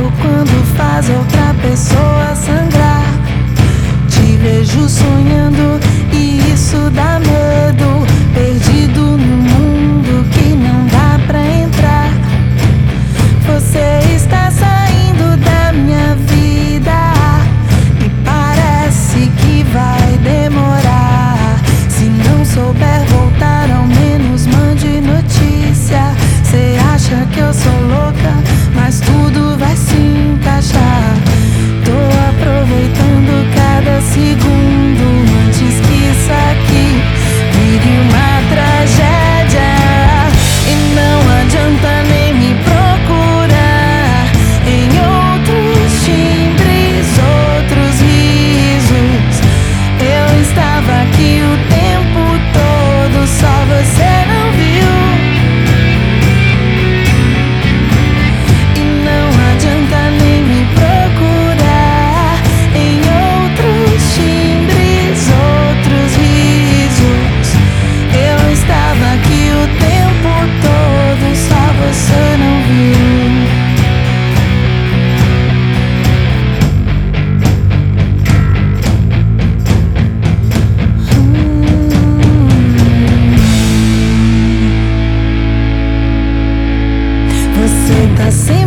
quando faz outra pessoa sangrar. I see.